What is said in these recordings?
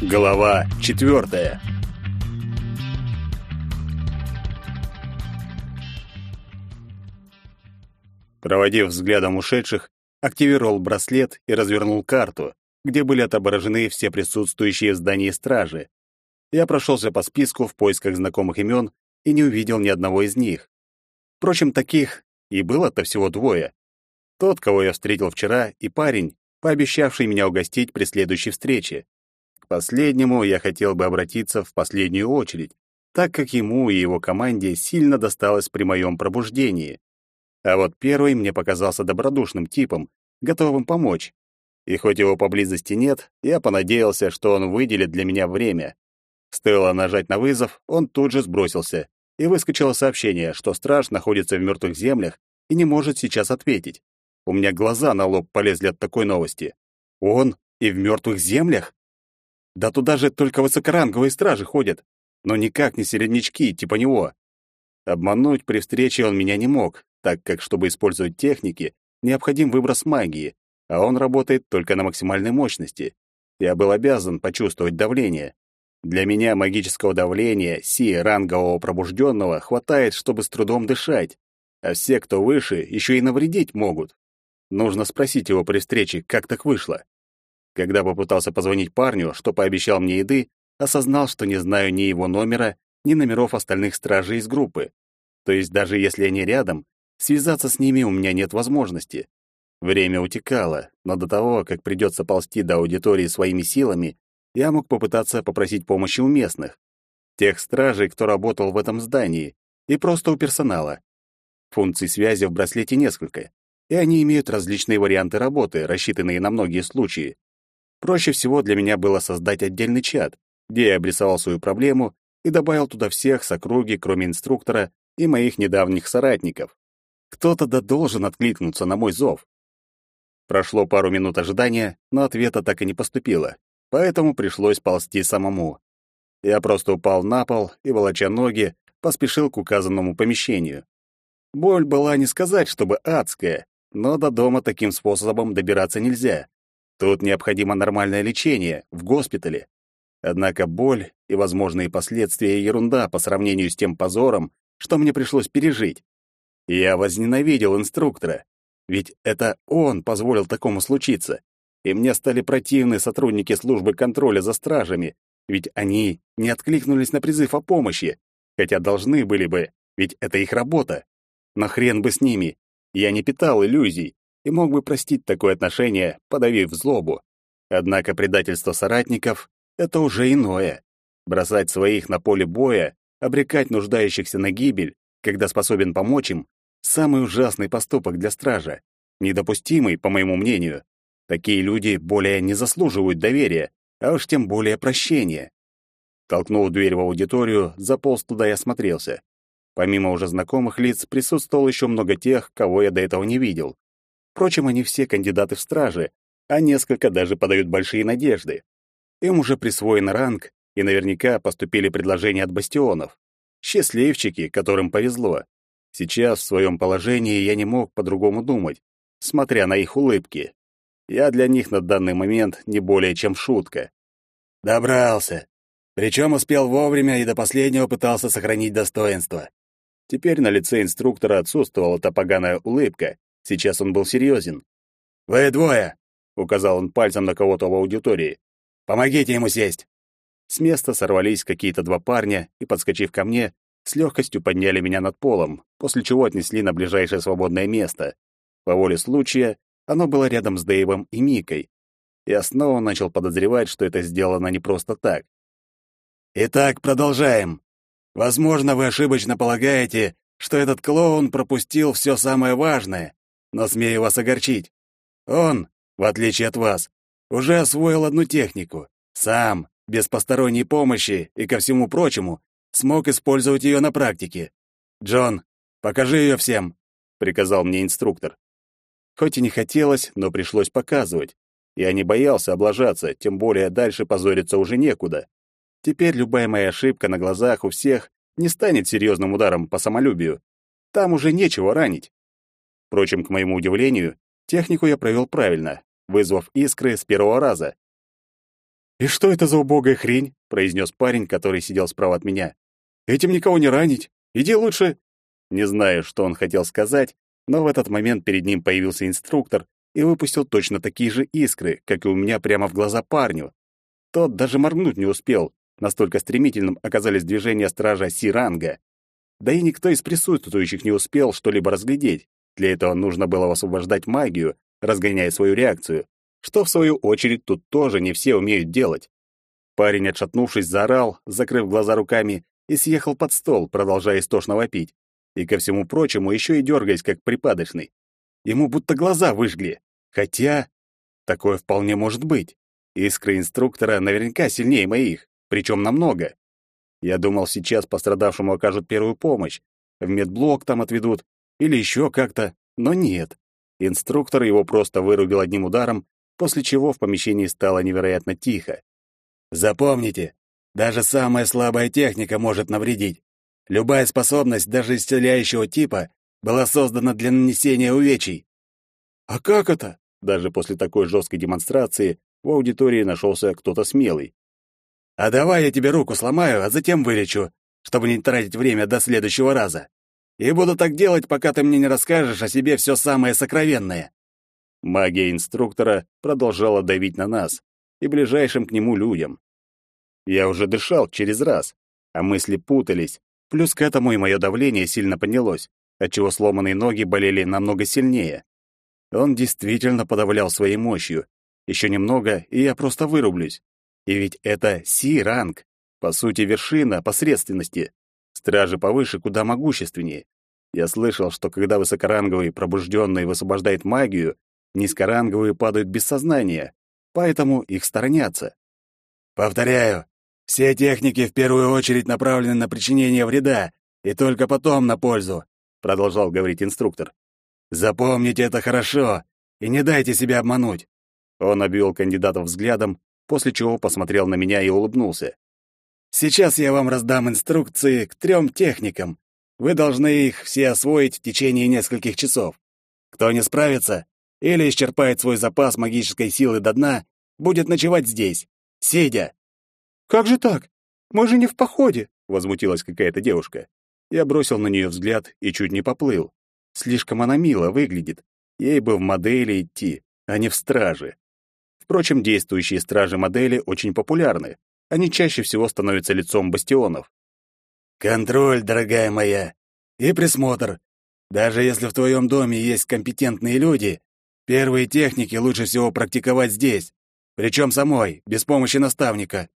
Глава четвертая. Проводив взглядом ушедших, активировал браслет и развернул карту, где были отображены все присутствующие в здании стражи. Я прошелся по списку в поисках знакомых имен и не увидел ни одного из них. Впрочем, таких и было-то всего двое. Тот, кого я встретил вчера, и парень, пообещавший меня угостить при следующей встрече. Последнему я хотел бы обратиться в последнюю очередь, так как ему и его команде сильно досталось при моем пробуждении. А вот первый мне показался добродушным типом, готовым помочь. И хоть его поблизости нет, я понадеялся, что он выделит для меня время. Стоило нажать на вызов, он тут же сбросился, и выскочило сообщение, что страж находится в мертвых землях и не может сейчас ответить. У меня глаза на лоб полезли от такой новости. Он и в мертвых землях? Да туда же только высокоранговые стражи ходят, но никак не середнячки, типа него. Обмануть при встрече он меня не мог, так как, чтобы использовать техники, необходим выброс магии, а он работает только на максимальной мощности. Я был обязан почувствовать давление. Для меня магического давления, си рангового пробужденного, хватает, чтобы с трудом дышать, а все, кто выше, еще и навредить могут. Нужно спросить его при встрече, как так вышло. Когда попытался позвонить парню, что пообещал мне еды, осознал, что не знаю ни его номера, ни номеров остальных стражей из группы. То есть даже если они рядом, связаться с ними у меня нет возможности. Время утекало, но до того, как придется ползти до аудитории своими силами, я мог попытаться попросить помощи у местных, тех стражей, кто работал в этом здании, и просто у персонала. Функций связи в браслете несколько, и они имеют различные варианты работы, рассчитанные на многие случаи. Проще всего для меня было создать отдельный чат, где я обрисовал свою проблему и добавил туда всех с округи, кроме инструктора и моих недавних соратников. Кто-то да должен откликнуться на мой зов. Прошло пару минут ожидания, но ответа так и не поступило поэтому пришлось ползти самому. Я просто упал на пол и, волоча ноги, поспешил к указанному помещению. Боль была не сказать, чтобы адская, но до дома таким способом добираться нельзя. Тут необходимо нормальное лечение, в госпитале. Однако боль и возможные последствия ерунда по сравнению с тем позором, что мне пришлось пережить. Я возненавидел инструктора, ведь это он позволил такому случиться и мне стали противны сотрудники службы контроля за стражами, ведь они не откликнулись на призыв о помощи, хотя должны были бы, ведь это их работа. Но хрен бы с ними. Я не питал иллюзий и мог бы простить такое отношение, подавив злобу. Однако предательство соратников — это уже иное. Бросать своих на поле боя, обрекать нуждающихся на гибель, когда способен помочь им — самый ужасный поступок для стража, недопустимый, по моему мнению. Такие люди более не заслуживают доверия, а уж тем более прощения. Толкнув дверь в аудиторию, заполз туда и осмотрелся. Помимо уже знакомых лиц, присутствовало еще много тех, кого я до этого не видел. Впрочем, они все кандидаты в стражи, а несколько даже подают большие надежды. Им уже присвоен ранг, и наверняка поступили предложения от бастионов. Счастливчики, которым повезло. Сейчас в своем положении я не мог по-другому думать, смотря на их улыбки. Я для них на данный момент не более чем шутка. Добрался. Причем успел вовремя и до последнего пытался сохранить достоинство. Теперь на лице инструктора отсутствовала та поганая улыбка. Сейчас он был серьезен. «Вы двое!» — указал он пальцем на кого-то в аудитории. «Помогите ему сесть!» С места сорвались какие-то два парня и, подскочив ко мне, с легкостью подняли меня над полом, после чего отнесли на ближайшее свободное место. По воле случая оно было рядом с Дэйвом и Микой. Я снова начал подозревать, что это сделано не просто так. Итак, продолжаем. Возможно, вы ошибочно полагаете, что этот клоун пропустил все самое важное, но смею вас огорчить. Он, в отличие от вас, уже освоил одну технику. Сам, без посторонней помощи и ко всему прочему, смог использовать ее на практике. «Джон, покажи ее всем», — приказал мне инструктор. Хоть и не хотелось, но пришлось показывать. Я не боялся облажаться, тем более дальше позориться уже некуда. Теперь любая моя ошибка на глазах у всех не станет серьезным ударом по самолюбию. Там уже нечего ранить. Впрочем, к моему удивлению, технику я провел правильно, вызвав искры с первого раза. «И что это за убогая хрень?» — произнес парень, который сидел справа от меня. «Этим никого не ранить. Иди лучше...» Не знаю, что он хотел сказать, но в этот момент перед ним появился инструктор и выпустил точно такие же искры, как и у меня прямо в глаза парню. Тот даже моргнуть не успел, настолько стремительным оказались движения стража Сиранга. Да и никто из присутствующих не успел что-либо разглядеть. Для этого нужно было освобождать магию, разгоняя свою реакцию, что, в свою очередь, тут тоже не все умеют делать. Парень, отшатнувшись, заорал, закрыв глаза руками, и съехал под стол, продолжая истошно вопить. И, ко всему прочему, еще и дергаясь, как припадочный. Ему будто глаза выжгли. Хотя... Такое вполне может быть. Искры инструктора наверняка сильнее моих, причем намного. Я думал, сейчас пострадавшему окажут первую помощь, в медблок там отведут, или еще как-то, но нет. Инструктор его просто вырубил одним ударом, после чего в помещении стало невероятно тихо. Запомните, даже самая слабая техника может навредить. Любая способность, даже исцеляющего типа, была создана для нанесения увечий. А как это? Даже после такой жесткой демонстрации в аудитории нашелся кто-то смелый. А давай я тебе руку сломаю, а затем вылечу, чтобы не тратить время до следующего раза. И буду так делать, пока ты мне не расскажешь о себе все самое сокровенное. Магия инструктора продолжала давить на нас и ближайшим к нему людям. Я уже дышал через раз, а мысли путались, плюс к этому и мое давление сильно поднялось, отчего сломанные ноги болели намного сильнее. Он действительно подавлял своей мощью. Еще немного, и я просто вырублюсь. И ведь это Си-ранг, по сути, вершина посредственности. Стражи повыше куда могущественнее. Я слышал, что когда высокоранговый пробужденный высвобождает магию, низкоранговые падают без сознания, поэтому их сторонятся. Повторяю, все техники в первую очередь направлены на причинение вреда, и только потом на пользу, продолжал говорить инструктор. Запомните это хорошо и не дайте себя обмануть. Он обвел кандидатов взглядом, после чего посмотрел на меня и улыбнулся. Сейчас я вам раздам инструкции к трем техникам. Вы должны их все освоить в течение нескольких часов. Кто не справится или исчерпает свой запас магической силы до дна, будет ночевать здесь, сидя. Как же так? Мы же не в походе, возмутилась какая-то девушка. Я бросил на нее взгляд и чуть не поплыл. Слишком она мило выглядит. Ей бы в модели идти, а не в страже. Впрочем, действующие стражи модели очень популярны они чаще всего становятся лицом бастионов. «Контроль, дорогая моя, и присмотр. Даже если в твоем доме есть компетентные люди, первые техники лучше всего практиковать здесь, причем самой, без помощи наставника».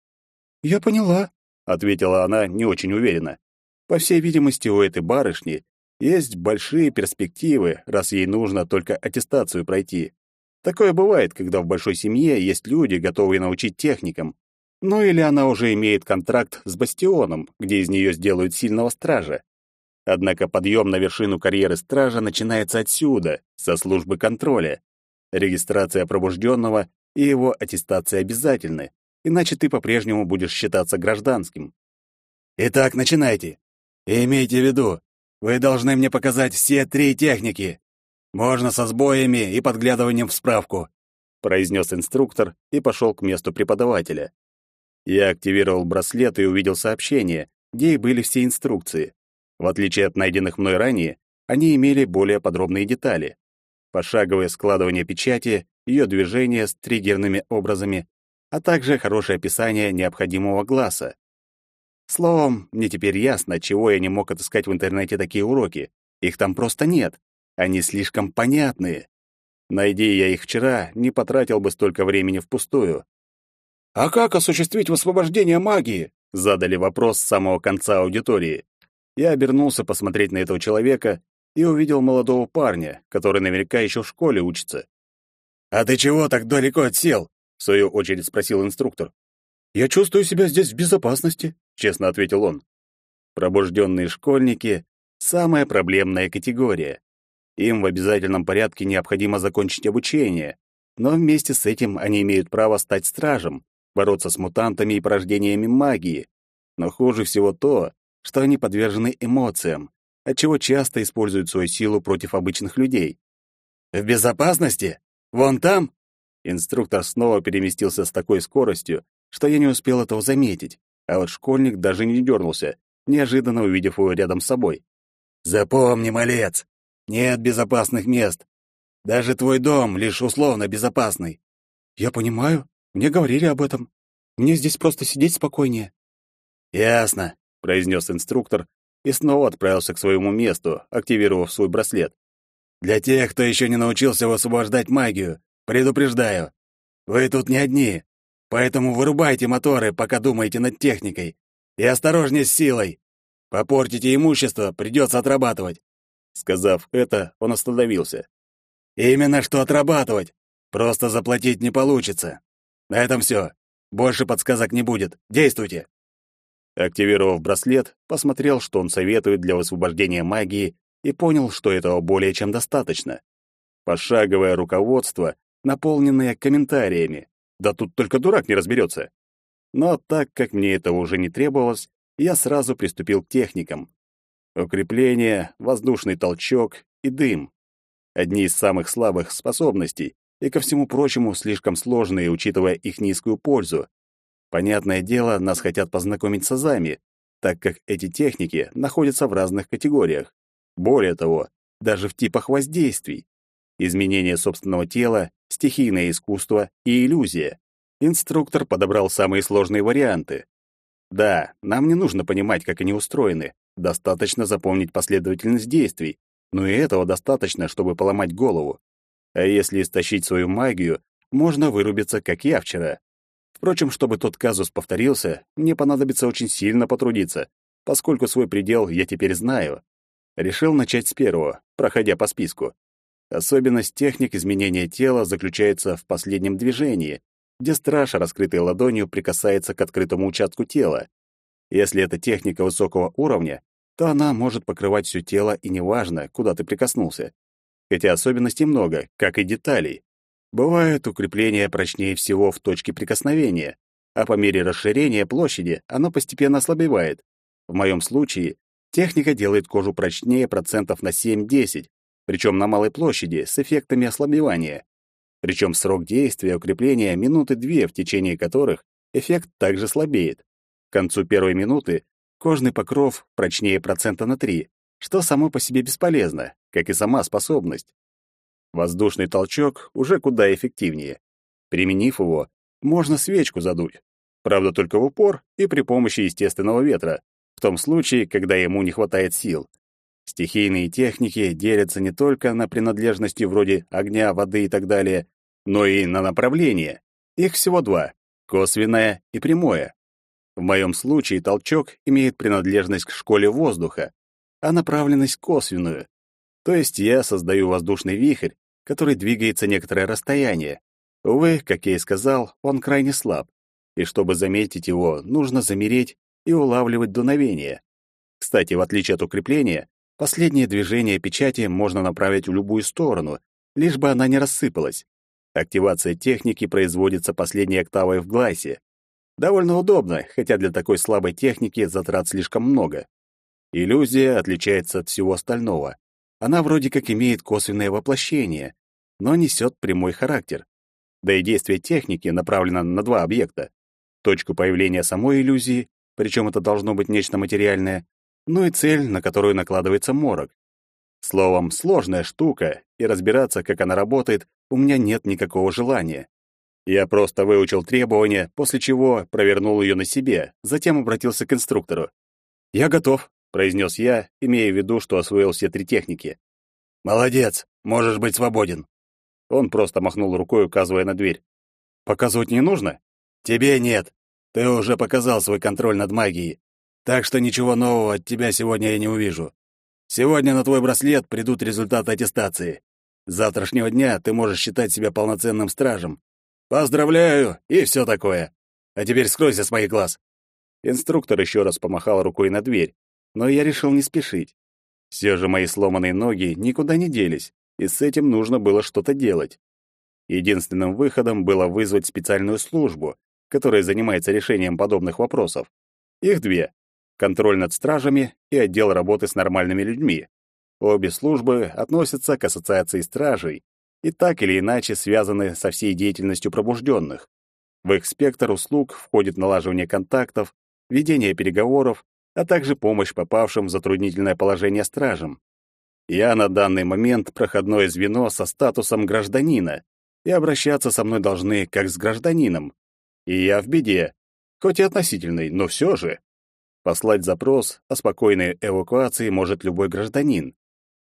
«Я поняла», — ответила она не очень уверенно. По всей видимости, у этой барышни есть большие перспективы, раз ей нужно только аттестацию пройти. Такое бывает, когда в большой семье есть люди, готовые научить техникам. Ну или она уже имеет контракт с Бастионом, где из нее сделают сильного стража. Однако подъем на вершину карьеры стража начинается отсюда, со службы контроля. Регистрация пробужденного и его аттестация обязательны, иначе ты по-прежнему будешь считаться гражданским. Итак, начинайте. И имейте в виду, вы должны мне показать все три техники. Можно со сбоями и подглядыванием в справку, произнес инструктор и пошел к месту преподавателя. Я активировал браслет и увидел сообщение, где и были все инструкции. В отличие от найденных мной ранее, они имели более подробные детали. Пошаговое складывание печати, ее движение с триггерными образами, а также хорошее описание необходимого глаза. Словом, мне теперь ясно, чего я не мог отыскать в интернете такие уроки. Их там просто нет. Они слишком понятные. Найди я их вчера, не потратил бы столько времени впустую. «А как осуществить высвобождение магии?» — задали вопрос с самого конца аудитории. Я обернулся посмотреть на этого человека и увидел молодого парня, который наверняка еще в школе учится. «А ты чего так далеко отсел?» — в свою очередь спросил инструктор. «Я чувствую себя здесь в безопасности», — честно ответил он. Пробужденные школьники — самая проблемная категория. Им в обязательном порядке необходимо закончить обучение, но вместе с этим они имеют право стать стражем, бороться с мутантами и порождениями магии. Но хуже всего то, что они подвержены эмоциям, отчего часто используют свою силу против обычных людей. «В безопасности? Вон там?» Инструктор снова переместился с такой скоростью, что я не успел этого заметить, а вот школьник даже не дернулся, неожиданно увидев его рядом с собой. «Запомни, малец, нет безопасных мест. Даже твой дом лишь условно безопасный». «Я понимаю. Мне говорили об этом. Мне здесь просто сидеть спокойнее». «Ясно», — произнес инструктор и снова отправился к своему месту, активировав свой браслет. «Для тех, кто еще не научился высвобождать магию, предупреждаю, вы тут не одни, поэтому вырубайте моторы, пока думаете над техникой, и осторожнее с силой. Попортите имущество, придется отрабатывать». Сказав это, он остановился. «Именно что отрабатывать. Просто заплатить не получится. На этом все. Больше подсказок не будет. Действуйте!» Активировав браслет, посмотрел, что он советует для высвобождения магии, и понял, что этого более чем достаточно. Пошаговое руководство, наполненное комментариями. Да тут только дурак не разберется. Но так как мне этого уже не требовалось, я сразу приступил к техникам. Укрепление, воздушный толчок и дым. Одни из самых слабых способностей, и, ко всему прочему, слишком сложные, учитывая их низкую пользу. Понятное дело, нас хотят познакомить с азами, так как эти техники находятся в разных категориях. Более того, даже в типах воздействий. Изменение собственного тела, стихийное искусство и иллюзия. Инструктор подобрал самые сложные варианты. Да, нам не нужно понимать, как они устроены, достаточно запомнить последовательность действий, но и этого достаточно, чтобы поломать голову. А если истощить свою магию, можно вырубиться, как я вчера. Впрочем, чтобы тот казус повторился, мне понадобится очень сильно потрудиться, поскольку свой предел я теперь знаю. Решил начать с первого, проходя по списку. Особенность техник изменения тела заключается в последнем движении, где страж, раскрытой ладонью, прикасается к открытому участку тела. Если это техника высокого уровня, то она может покрывать все тело, и неважно, куда ты прикоснулся. Хотя особенностей много, как и деталей. Бывает, укрепление прочнее всего в точке прикосновения, а по мере расширения площади оно постепенно ослабевает. В моем случае техника делает кожу прочнее процентов на 7-10, причем на малой площади с эффектами ослабевания. Причем срок действия укрепления минуты две, в течение которых эффект также слабеет. К концу первой минуты кожный покров прочнее процента на 3, что само по себе бесполезно, как и сама способность. Воздушный толчок уже куда эффективнее. Применив его, можно свечку задуть. Правда, только в упор и при помощи естественного ветра, в том случае, когда ему не хватает сил. Стихийные техники делятся не только на принадлежности вроде огня, воды и так далее, но и на направление. Их всего два — косвенное и прямое. В моем случае толчок имеет принадлежность к школе воздуха, а направленность косвенную. То есть я создаю воздушный вихрь, который двигается некоторое расстояние. Увы, как я и сказал, он крайне слаб, и чтобы заметить его, нужно замереть и улавливать дуновение. Кстати, в отличие от укрепления, последнее движение печати можно направить в любую сторону, лишь бы она не рассыпалась. Активация техники производится последней октавой в гласе. Довольно удобно, хотя для такой слабой техники затрат слишком много. Иллюзия отличается от всего остального. Она вроде как имеет косвенное воплощение, но несет прямой характер. Да и действие техники направлено на два объекта. Точку появления самой иллюзии, причем это должно быть нечто материальное, ну и цель, на которую накладывается морок. Словом, сложная штука, и разбираться, как она работает, у меня нет никакого желания. Я просто выучил требования, после чего провернул ее на себе, затем обратился к инструктору. «Я готов», произнес я, имея в виду, что освоил все три техники. Молодец, можешь быть свободен. Он просто махнул рукой, указывая на дверь. Показывать не нужно? Тебе нет. Ты уже показал свой контроль над магией. Так что ничего нового от тебя сегодня я не увижу. Сегодня на твой браслет придут результаты аттестации. С завтрашнего дня ты можешь считать себя полноценным стражем. Поздравляю и все такое. А теперь скройся с моих глаз. Инструктор еще раз помахал рукой на дверь, но я решил не спешить. Все же мои сломанные ноги никуда не делись, и с этим нужно было что-то делать. Единственным выходом было вызвать специальную службу, которая занимается решением подобных вопросов. Их две — контроль над стражами и отдел работы с нормальными людьми. Обе службы относятся к ассоциации стражей и так или иначе связаны со всей деятельностью пробужденных. В их спектр услуг входит налаживание контактов, ведение переговоров, а также помощь попавшим в затруднительное положение стражам. Я на данный момент проходное звено со статусом гражданина, и обращаться со мной должны как с гражданином. И я в беде, хоть и относительной, но все же. Послать запрос о спокойной эвакуации может любой гражданин.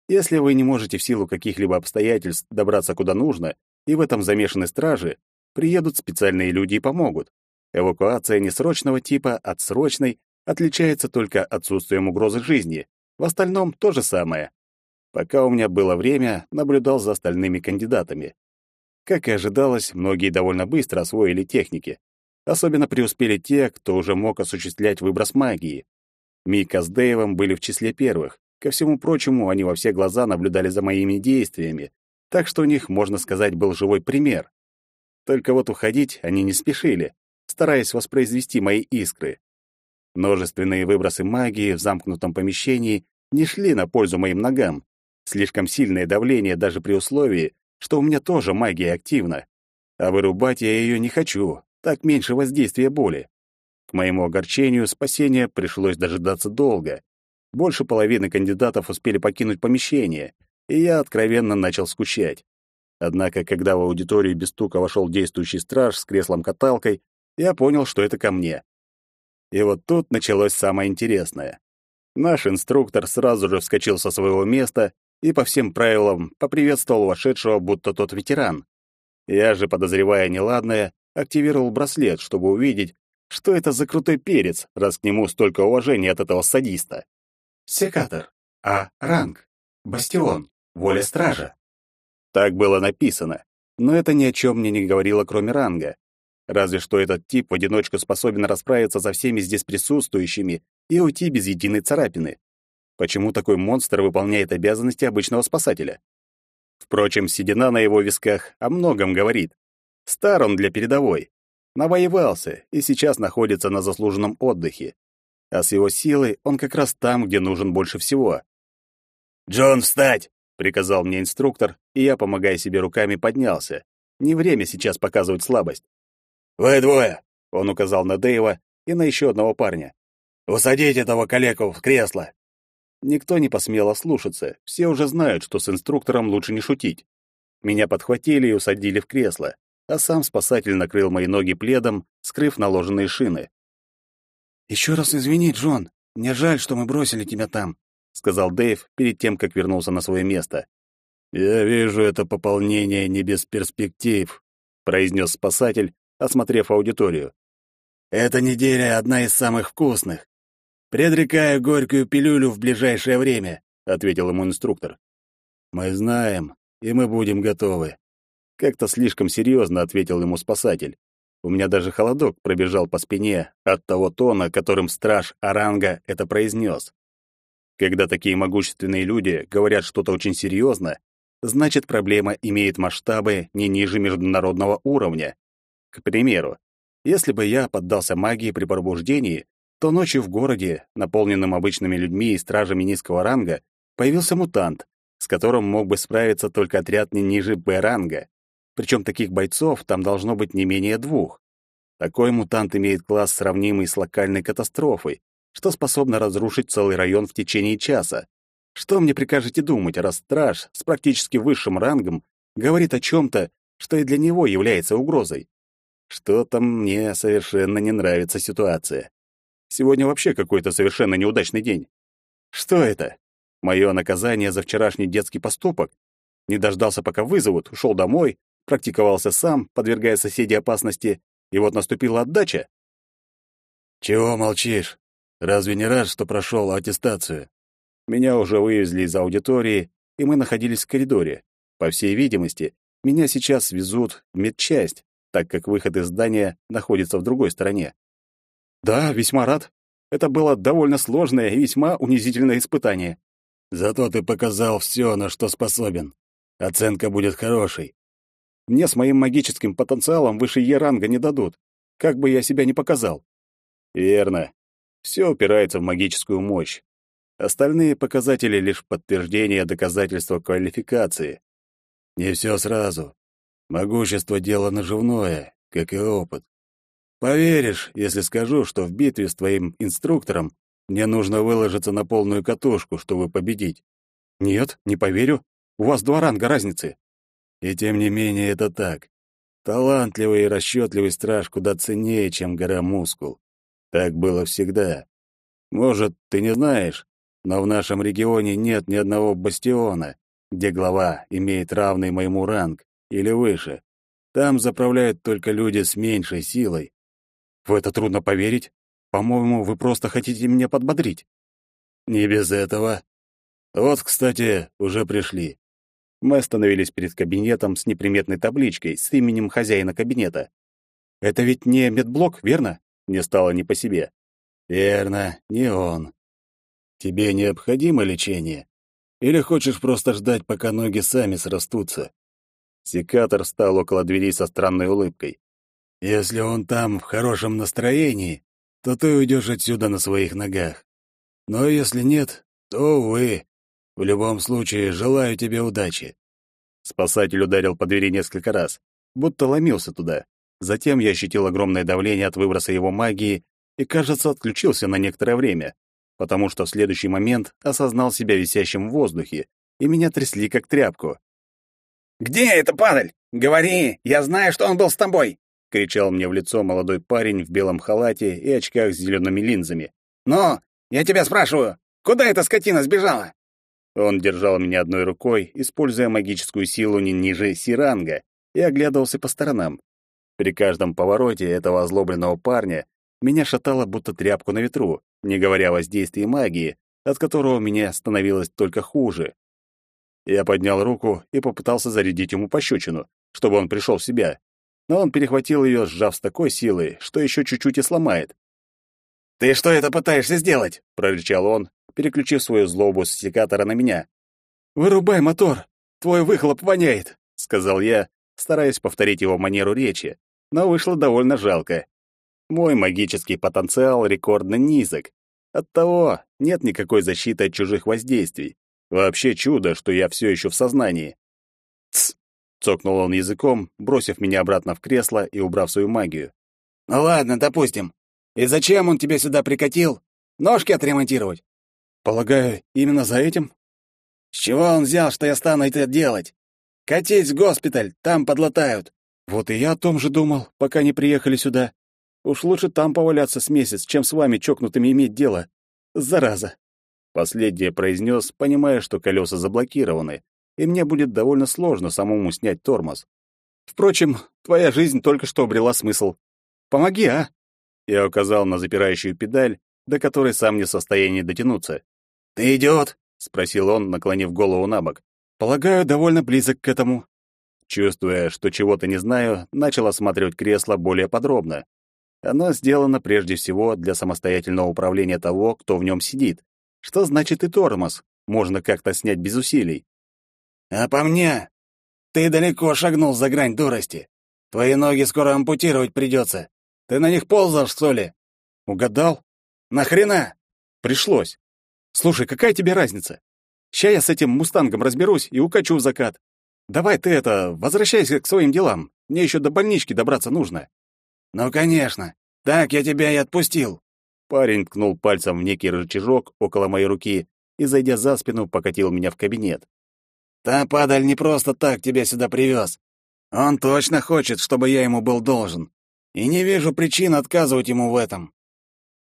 Если вы не можете в силу каких-либо обстоятельств добраться куда нужно, и в этом замешаны стражи, приедут специальные люди и помогут. Эвакуация не срочного типа от срочной отличается только отсутствием угрозы жизни. В остальном то же самое. Пока у меня было время, наблюдал за остальными кандидатами. Как и ожидалось, многие довольно быстро освоили техники. Особенно преуспели те, кто уже мог осуществлять выброс магии. Мика с Дэйвом были в числе первых. Ко всему прочему, они во все глаза наблюдали за моими действиями, так что у них, можно сказать, был живой пример. Только вот уходить они не спешили, стараясь воспроизвести мои искры. Множественные выбросы магии в замкнутом помещении не шли на пользу моим ногам, Слишком сильное давление даже при условии, что у меня тоже магия активна. А вырубать я ее не хочу, так меньше воздействия боли. К моему огорчению, спасения пришлось дожидаться долго. Больше половины кандидатов успели покинуть помещение, и я откровенно начал скучать. Однако, когда в аудиторию без стука вошел действующий страж с креслом-каталкой, я понял, что это ко мне. И вот тут началось самое интересное. Наш инструктор сразу же вскочил со своего места и по всем правилам поприветствовал вошедшего, будто тот ветеран. Я же, подозревая неладное, активировал браслет, чтобы увидеть, что это за крутой перец, раз к нему столько уважения от этого садиста. Секатор. А. Ранг. Бастион. Воля стража. Так было написано, но это ни о чем мне не говорило, кроме ранга. Разве что этот тип в одиночку способен расправиться со всеми здесь присутствующими и уйти без единой царапины. Почему такой монстр выполняет обязанности обычного спасателя? Впрочем, седина на его висках о многом говорит. Стар он для передовой. Навоевался и сейчас находится на заслуженном отдыхе. А с его силой он как раз там, где нужен больше всего. «Джон, встать!» — приказал мне инструктор, и я, помогая себе руками, поднялся. Не время сейчас показывать слабость. «Вы двое!» — он указал на Дэйва и на еще одного парня. «Усадите этого калеку в кресло!» Никто не посмел ослушаться, все уже знают, что с инструктором лучше не шутить. Меня подхватили и усадили в кресло, а сам спасатель накрыл мои ноги пледом, скрыв наложенные шины. «Еще раз извини, Джон. Мне жаль, что мы бросили тебя там», — сказал Дэйв перед тем, как вернулся на свое место. «Я вижу это пополнение не без перспектив», — произнес спасатель, осмотрев аудиторию. «Эта неделя одна из самых вкусных. Предрекаю горькую пилюлю в ближайшее время, ответил ему инструктор. Мы знаем, и мы будем готовы. Как-то слишком серьезно ответил ему спасатель. У меня даже холодок пробежал по спине от того тона, которым страж Аранга это произнес. Когда такие могущественные люди говорят что-то очень серьезно, значит, проблема имеет масштабы не ниже международного уровня. К примеру, если бы я поддался магии при пробуждении, то ночью в городе, наполненном обычными людьми и стражами низкого ранга, появился мутант, с которым мог бы справиться только отряд не ниже Б-ранга. Причем таких бойцов там должно быть не менее двух. Такой мутант имеет класс, сравнимый с локальной катастрофой, что способно разрушить целый район в течение часа. Что мне прикажете думать, раз страж с практически высшим рангом говорит о чем-то, что и для него является угрозой? Что-то мне совершенно не нравится ситуация. Сегодня вообще какой-то совершенно неудачный день. Что это? Мое наказание за вчерашний детский поступок? Не дождался, пока вызовут, ушел домой, практиковался сам, подвергая соседей опасности, и вот наступила отдача? Чего молчишь? Разве не рад, что прошел аттестацию? Меня уже вывезли из аудитории, и мы находились в коридоре. По всей видимости, меня сейчас везут в медчасть, так как выход из здания находится в другой стороне. Да, весьма рад. Это было довольно сложное и весьма унизительное испытание. Зато ты показал все, на что способен. Оценка будет хорошей. Мне с моим магическим потенциалом выше Е-ранга не дадут, как бы я себя ни показал. Верно. Все упирается в магическую мощь. Остальные показатели — лишь подтверждение доказательства квалификации. Не все сразу. Могущество — дело наживное, как и опыт. Поверишь, если скажу, что в битве с твоим инструктором мне нужно выложиться на полную катушку, чтобы победить. Нет, не поверю. У вас два ранга разницы. И тем не менее это так. Талантливый и расчетливый страж куда ценнее, чем гора мускул. Так было всегда. Может, ты не знаешь, но в нашем регионе нет ни одного бастиона, где глава имеет равный моему ранг или выше. Там заправляют только люди с меньшей силой. В это трудно поверить. По-моему, вы просто хотите меня подбодрить. Не без этого. Вот, кстати, уже пришли. Мы остановились перед кабинетом с неприметной табличкой с именем хозяина кабинета. Это ведь не медблок, верно? Мне стало не по себе. Верно, не он. Тебе необходимо лечение? Или хочешь просто ждать, пока ноги сами срастутся? Секатор встал около двери со странной улыбкой. Если он там в хорошем настроении, то ты уйдешь отсюда на своих ногах. Но если нет, то, увы. В любом случае, желаю тебе удачи». Спасатель ударил по двери несколько раз, будто ломился туда. Затем я ощутил огромное давление от выброса его магии и, кажется, отключился на некоторое время, потому что в следующий момент осознал себя висящим в воздухе, и меня трясли как тряпку. «Где эта падаль? Говори, я знаю, что он был с тобой!» — кричал мне в лицо молодой парень в белом халате и очках с зелеными линзами. «Но, я тебя спрашиваю, куда эта скотина сбежала?» Он держал меня одной рукой, используя магическую силу не ниже сиранга, и оглядывался по сторонам. При каждом повороте этого озлобленного парня меня шатало будто тряпку на ветру, не говоря о воздействии магии, от которого мне становилось только хуже. Я поднял руку и попытался зарядить ему пощечину, чтобы он пришел в себя но он перехватил ее, сжав с такой силой, что еще чуть-чуть и сломает. «Ты что это пытаешься сделать?» — прорычал он, переключив свою злобу с секатора на меня. «Вырубай мотор! Твой выхлоп воняет!» — сказал я, стараясь повторить его манеру речи, но вышло довольно жалко. Мой магический потенциал рекордно низок. Оттого нет никакой защиты от чужих воздействий. Вообще чудо, что я все еще в сознании. «Тсс!» Цокнул он языком, бросив меня обратно в кресло и убрав свою магию. «Ну ладно, допустим. И зачем он тебя сюда прикатил? Ножки отремонтировать?» «Полагаю, именно за этим?» «С чего он взял, что я стану это делать? Катись в госпиталь, там подлатают». «Вот и я о том же думал, пока не приехали сюда. Уж лучше там поваляться с месяц, чем с вами чокнутыми иметь дело. Зараза!» Последнее произнес, понимая, что колеса заблокированы, и мне будет довольно сложно самому снять тормоз. Впрочем, твоя жизнь только что обрела смысл. Помоги, а? Я указал на запирающую педаль, до которой сам не в состоянии дотянуться. «Ты идиот?» — спросил он, наклонив голову на бок. «Полагаю, довольно близок к этому». Чувствуя, что чего-то не знаю, начал осматривать кресло более подробно. Оно сделано прежде всего для самостоятельного управления того, кто в нем сидит. Что значит и тормоз? Можно как-то снять без усилий. А по мне, ты далеко шагнул за грань дурости. Твои ноги скоро ампутировать придется. Ты на них ползал, что ли? Угадал? Нахрена? Пришлось. Слушай, какая тебе разница? Ща я с этим мустангом разберусь и укачу в закат. Давай ты это, возвращайся к своим делам. Мне еще до больнички добраться нужно. Ну, конечно. Так я тебя и отпустил. Парень ткнул пальцем в некий рычажок около моей руки и, зайдя за спину, покатил меня в кабинет. Та падаль не просто так тебя сюда привез. Он точно хочет, чтобы я ему был должен. И не вижу причин отказывать ему в этом.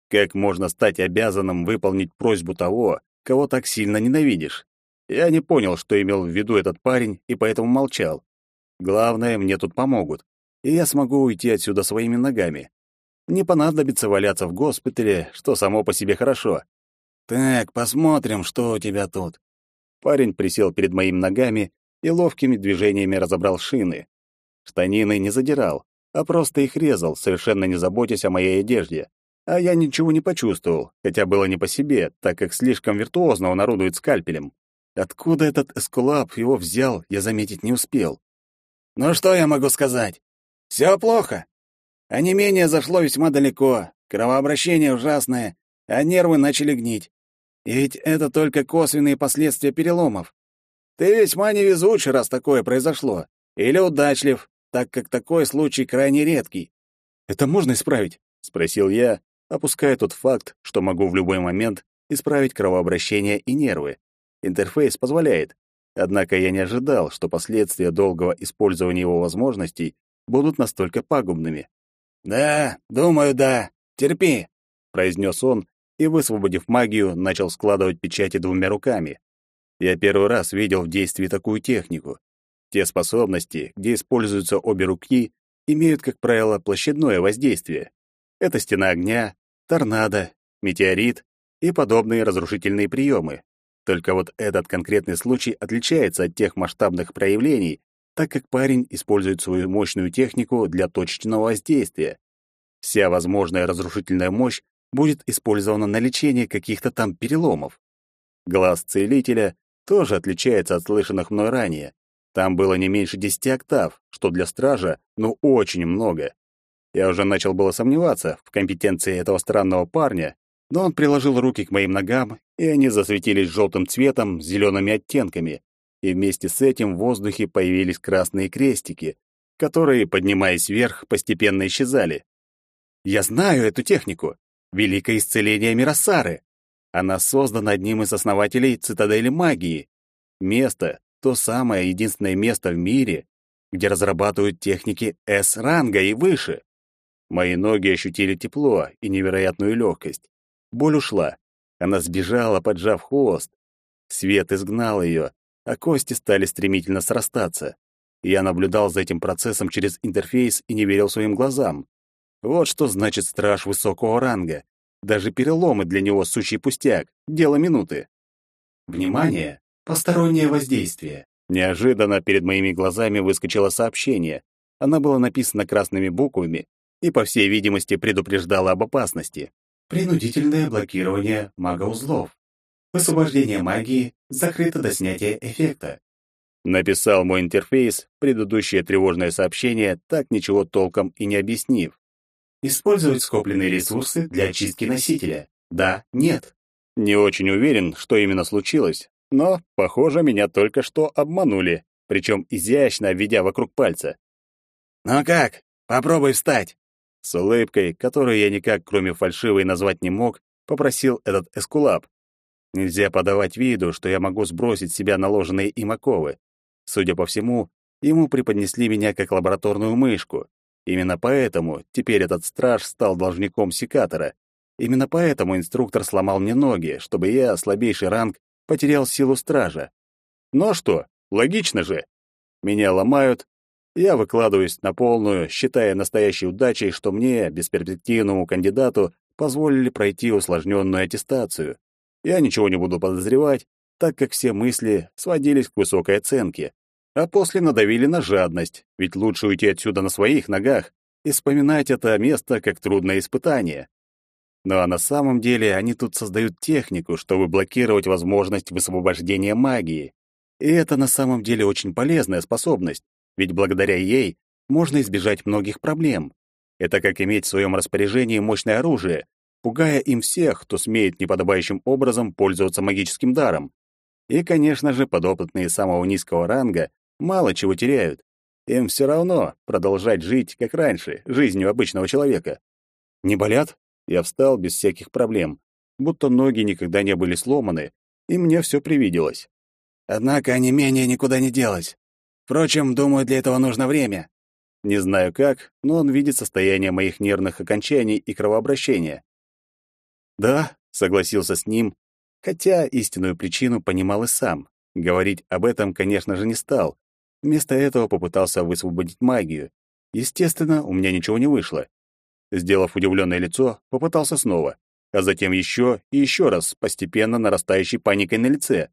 Как можно стать обязанным выполнить просьбу того, кого так сильно ненавидишь? Я не понял, что имел в виду этот парень, и поэтому молчал. Главное, мне тут помогут, и я смогу уйти отсюда своими ногами. Не понадобится валяться в госпитале, что само по себе хорошо. Так, посмотрим, что у тебя тут. Парень присел перед моими ногами и ловкими движениями разобрал шины. Штанины не задирал, а просто их резал, совершенно не заботясь о моей одежде. А я ничего не почувствовал, хотя было не по себе, так как слишком виртуозно он орудует скальпелем. Откуда этот эскулап его взял, я заметить не успел. «Ну что я могу сказать? Все плохо. А не менее зашло весьма далеко, кровообращение ужасное, а нервы начали гнить. И ведь это только косвенные последствия переломов. Ты весьма невезучий, раз такое произошло, или удачлив, так как такой случай крайне редкий. Это можно исправить?» — спросил я, опуская тот факт, что могу в любой момент исправить кровообращение и нервы. Интерфейс позволяет. Однако я не ожидал, что последствия долгого использования его возможностей будут настолько пагубными. «Да, думаю, да. Терпи», — произнес он и, высвободив магию, начал складывать печати двумя руками. Я первый раз видел в действии такую технику. Те способности, где используются обе руки, имеют, как правило, площадное воздействие. Это стена огня, торнадо, метеорит и подобные разрушительные приемы. Только вот этот конкретный случай отличается от тех масштабных проявлений, так как парень использует свою мощную технику для точечного воздействия. Вся возможная разрушительная мощь будет использована на лечение каких-то там переломов. Глаз целителя тоже отличается от слышанных мной ранее. Там было не меньше десяти октав, что для стража, ну, очень много. Я уже начал было сомневаться в компетенции этого странного парня, но он приложил руки к моим ногам, и они засветились желтым цветом с зелеными оттенками, и вместе с этим в воздухе появились красные крестики, которые, поднимаясь вверх, постепенно исчезали. Я знаю эту технику. Великое исцеление Миросары. Она создана одним из основателей цитадели магии. Место, то самое единственное место в мире, где разрабатывают техники С-ранга и выше. Мои ноги ощутили тепло и невероятную легкость. Боль ушла. Она сбежала, поджав хвост. Свет изгнал ее, а кости стали стремительно срастаться. Я наблюдал за этим процессом через интерфейс и не верил своим глазам. Вот что значит страж высокого ранга. Даже переломы для него сущий пустяк, дело минуты. Внимание! Постороннее воздействие. Неожиданно перед моими глазами выскочило сообщение. Оно было написано красными буквами и, по всей видимости, предупреждало об опасности. Принудительное блокирование магоузлов. Высвобождение магии закрыто до снятия эффекта. Написал мой интерфейс предыдущее тревожное сообщение, так ничего толком и не объяснив. Использовать скопленные ресурсы для очистки носителя. Да, нет. Не очень уверен, что именно случилось, но, похоже, меня только что обманули, причем изящно обведя вокруг пальца. «Ну как? Попробуй встать!» С улыбкой, которую я никак, кроме фальшивой, назвать не мог, попросил этот эскулап. Нельзя подавать виду, что я могу сбросить себя наложенные им оковы. Судя по всему, ему преподнесли меня как лабораторную мышку. Именно поэтому теперь этот страж стал должником секатора. Именно поэтому инструктор сломал мне ноги, чтобы я, слабейший ранг, потерял силу стража. Ну а что, логично же. Меня ломают, я выкладываюсь на полную, считая настоящей удачей, что мне, бесперспективному кандидату, позволили пройти усложненную аттестацию. Я ничего не буду подозревать, так как все мысли сводились к высокой оценке а после надавили на жадность, ведь лучше уйти отсюда на своих ногах и вспоминать это место как трудное испытание. Ну а на самом деле они тут создают технику, чтобы блокировать возможность высвобождения магии. И это на самом деле очень полезная способность, ведь благодаря ей можно избежать многих проблем. Это как иметь в своем распоряжении мощное оружие, пугая им всех, кто смеет неподобающим образом пользоваться магическим даром. И, конечно же, подопытные самого низкого ранга мало чего теряют. Им все равно продолжать жить, как раньше, жизнью обычного человека. Не болят? Я встал без всяких проблем, будто ноги никогда не были сломаны, и мне все привиделось. Однако не менее никуда не делось. Впрочем, думаю, для этого нужно время. Не знаю как, но он видит состояние моих нервных окончаний и кровообращения. Да, согласился с ним, хотя истинную причину понимал и сам. Говорить об этом, конечно же, не стал, Вместо этого попытался высвободить магию. Естественно, у меня ничего не вышло. Сделав удивленное лицо, попытался снова, а затем еще и еще раз, постепенно нарастающей паникой на лице.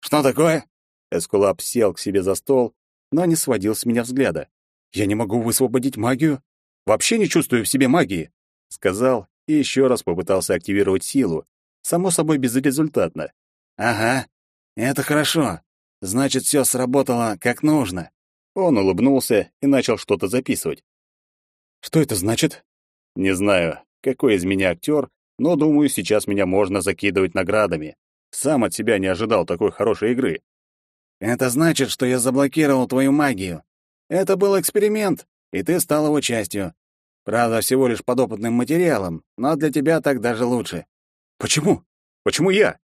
«Что такое?» Эскулап сел к себе за стол, но не сводил с меня взгляда. «Я не могу высвободить магию. Вообще не чувствую в себе магии», — сказал и еще раз попытался активировать силу. Само собой, безрезультатно. «Ага, это хорошо. Значит, все сработало как нужно. Он улыбнулся и начал что-то записывать. Что это значит? Не знаю, какой из меня актер, но думаю, сейчас меня можно закидывать наградами. Сам от себя не ожидал такой хорошей игры. Это значит, что я заблокировал твою магию. Это был эксперимент, и ты стал его частью. Правда, всего лишь подопытным материалом, но для тебя так даже лучше. Почему? Почему я?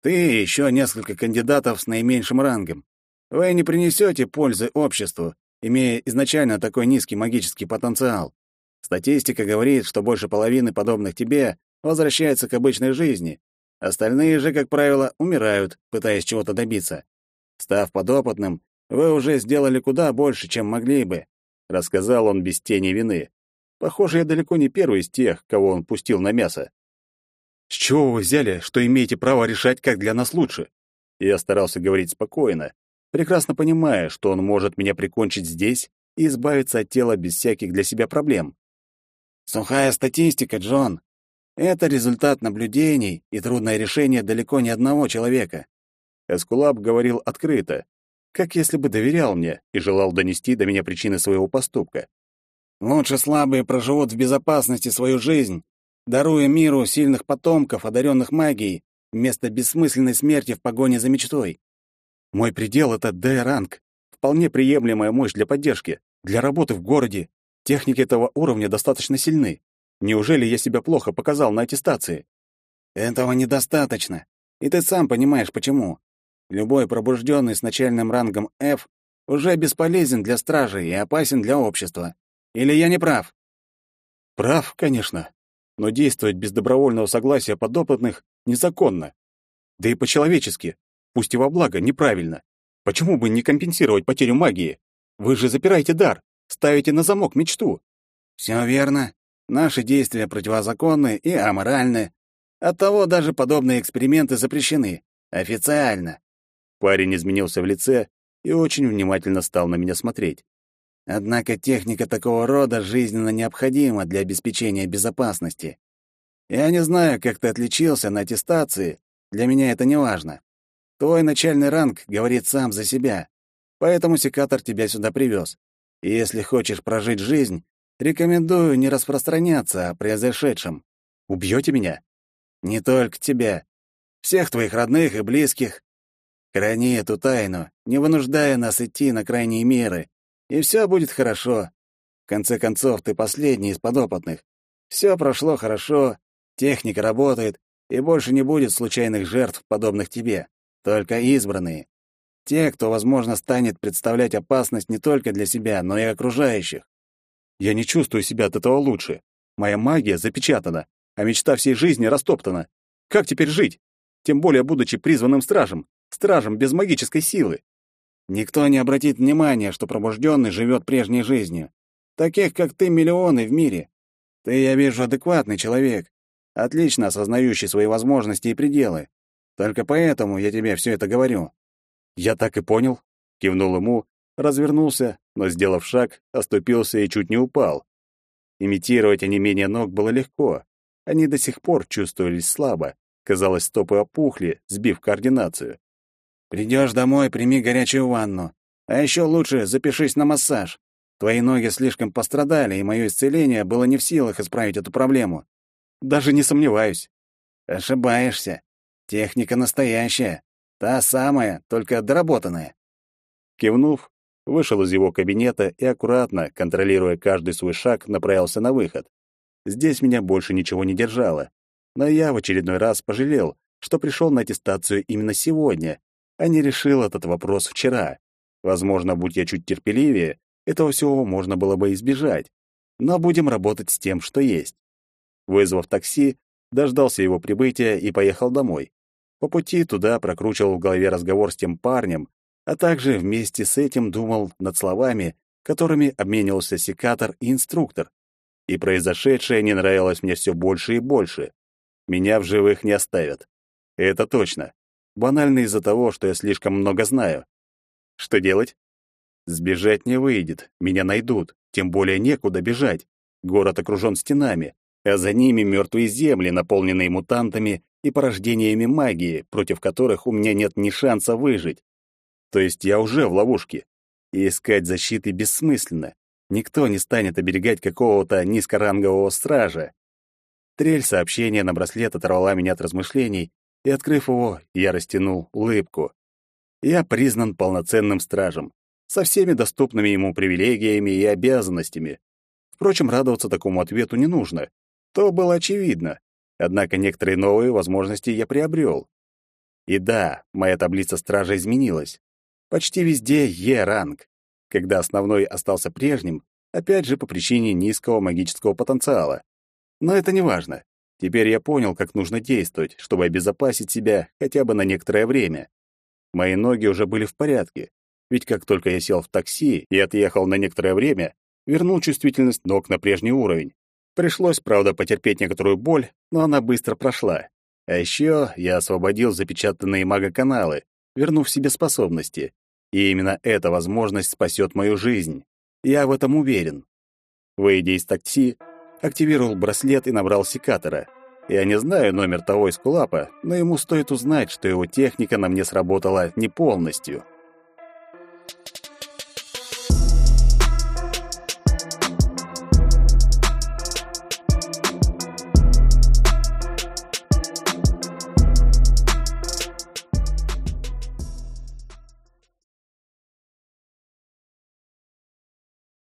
Ты и еще несколько кандидатов с наименьшим рангом. Вы не принесете пользы обществу, имея изначально такой низкий магический потенциал. Статистика говорит, что больше половины подобных тебе возвращается к обычной жизни. Остальные же, как правило, умирают, пытаясь чего-то добиться. Став подопытным, вы уже сделали куда больше, чем могли бы, рассказал он без тени вины. Похоже, я далеко не первый из тех, кого он пустил на мясо. С чего вы взяли, что имеете право решать, как для нас лучше? Я старался говорить спокойно, прекрасно понимая, что он может меня прикончить здесь и избавиться от тела без всяких для себя проблем. Сухая статистика, Джон. Это результат наблюдений и трудное решение далеко не одного человека. Эскулап говорил открыто, как если бы доверял мне и желал донести до меня причины своего поступка. Лучше слабые проживут в безопасности свою жизнь, даруя миру сильных потомков, одаренных магией, вместо бессмысленной смерти в погоне за мечтой. Мой предел — это Д-ранг, вполне приемлемая мощь для поддержки, для работы в городе. Техники этого уровня достаточно сильны. Неужели я себя плохо показал на аттестации? Этого недостаточно. И ты сам понимаешь, почему. Любой пробужденный с начальным рангом F уже бесполезен для стражи и опасен для общества. Или я не прав? Прав, конечно. Но действовать без добровольного согласия подопытных незаконно. Да и по-человечески, пусть и во благо, неправильно. Почему бы не компенсировать потерю магии? Вы же запираете дар, ставите на замок мечту. Все верно. Наши действия противозаконны и аморальны. Оттого даже подобные эксперименты запрещены. Официально. Парень изменился в лице и очень внимательно стал на меня смотреть. Однако техника такого рода жизненно необходима для обеспечения безопасности. Я не знаю, как ты отличился на аттестации, для меня это не важно. Твой начальный ранг говорит сам за себя, поэтому секатор тебя сюда привез. И если хочешь прожить жизнь, рекомендую не распространяться о произошедшем. Убьете меня? Не только тебя. Всех твоих родных и близких. Храни эту тайну, не вынуждая нас идти на крайние меры, и все будет хорошо. В конце концов, ты последний из подопытных. Все прошло хорошо, техника работает, и больше не будет случайных жертв, подобных тебе, только избранные. Те, кто, возможно, станет представлять опасность не только для себя, но и окружающих. Я не чувствую себя от этого лучше. Моя магия запечатана, а мечта всей жизни растоптана. Как теперь жить? Тем более, будучи призванным стражем, стражем без магической силы. Никто не обратит внимания, что пробужденный живет прежней жизнью. Таких, как ты, миллионы в мире. Ты, я вижу, адекватный человек, отлично осознающий свои возможности и пределы. Только поэтому я тебе все это говорю. Я так и понял, кивнул ему, развернулся, но, сделав шаг, оступился и чуть не упал. Имитировать онемение ног было легко. Они до сих пор чувствовались слабо. Казалось, стопы опухли, сбив координацию. Придешь домой, прими горячую ванну. А еще лучше запишись на массаж. Твои ноги слишком пострадали, и мое исцеление было не в силах исправить эту проблему. Даже не сомневаюсь. Ошибаешься. Техника настоящая. Та самая, только доработанная. Кивнув, вышел из его кабинета и аккуратно, контролируя каждый свой шаг, направился на выход. Здесь меня больше ничего не держало. Но я в очередной раз пожалел, что пришел на аттестацию именно сегодня, а не решил этот вопрос вчера. Возможно, будь я чуть терпеливее, этого всего можно было бы избежать. Но будем работать с тем, что есть. Вызвав такси, дождался его прибытия и поехал домой. По пути туда прокручивал в голове разговор с тем парнем, а также вместе с этим думал над словами, которыми обменивался секатор и инструктор. И произошедшее не нравилось мне все больше и больше. Меня в живых не оставят. Это точно. Банально из-за того, что я слишком много знаю. Что делать? Сбежать не выйдет, меня найдут, тем более некуда бежать. Город окружен стенами, а за ними мертвые земли, наполненные мутантами и порождениями магии, против которых у меня нет ни шанса выжить. То есть я уже в ловушке. И искать защиты бессмысленно. Никто не станет оберегать какого-то низкорангового стража. Трель сообщения на браслет оторвала меня от размышлений и, открыв его, я растянул улыбку. Я признан полноценным стражем, со всеми доступными ему привилегиями и обязанностями. Впрочем, радоваться такому ответу не нужно. То было очевидно. Однако некоторые новые возможности я приобрел. И да, моя таблица стража изменилась. Почти везде Е-ранг. Когда основной остался прежним, опять же по причине низкого магического потенциала. Но это не важно. Теперь я понял, как нужно действовать, чтобы обезопасить себя хотя бы на некоторое время. Мои ноги уже были в порядке, ведь как только я сел в такси и отъехал на некоторое время, вернул чувствительность ног на прежний уровень. Пришлось, правда, потерпеть некоторую боль, но она быстро прошла. А еще я освободил запечатанные магоканалы, вернув себе способности. И именно эта возможность спасет мою жизнь. Я в этом уверен. Выйдя из такси, активировал браслет и набрал секатора. Я не знаю номер того из кулапа, но ему стоит узнать, что его техника на мне сработала не полностью.